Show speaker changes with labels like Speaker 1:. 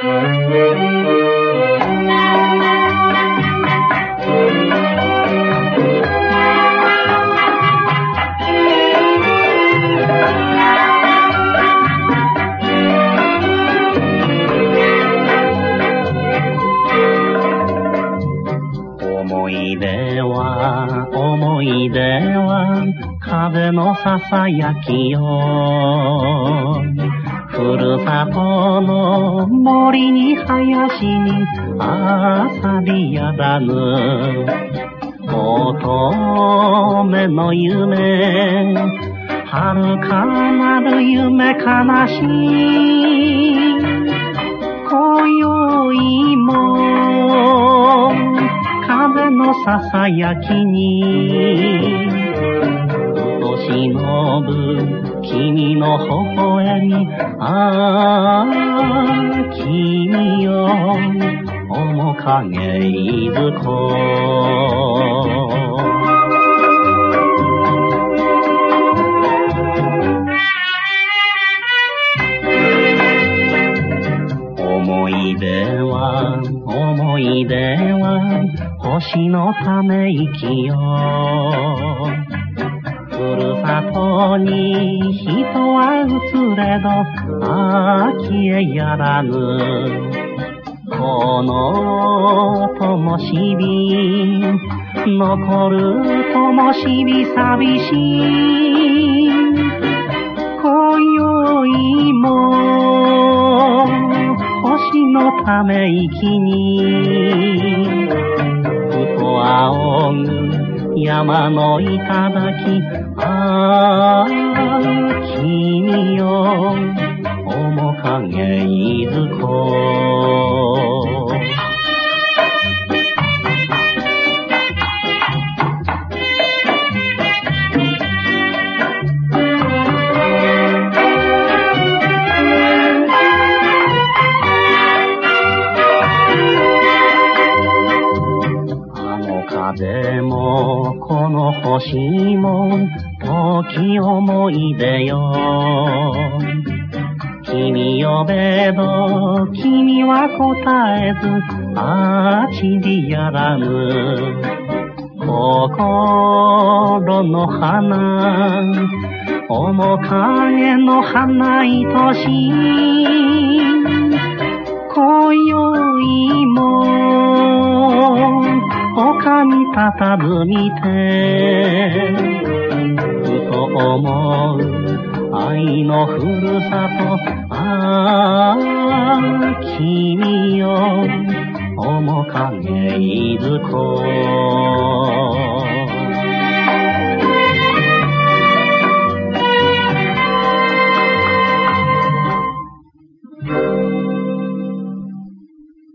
Speaker 1: 思い出は思い出は風のささやきよ。ふるさとの森に林に朝びやだぬ。乙女の夢、遥かなる夢悲しい。今宵も風のささやきにしのぶ君の微笑み。ああ君よ面影いずこ思い出は思い出は星のため息よふるさとにれど、ああ消えやらぬ。この灯火、残る灯火寂しい。今宵も星のため息に、ふと仰ぐ山の頂あ風もこの星も時思い出よ。君呼べど君は答えずああちりやらぬ。心の花面影の花愛しい。たずみて、ふと思う愛のふるさと、ああ、君よ、面影いずこ。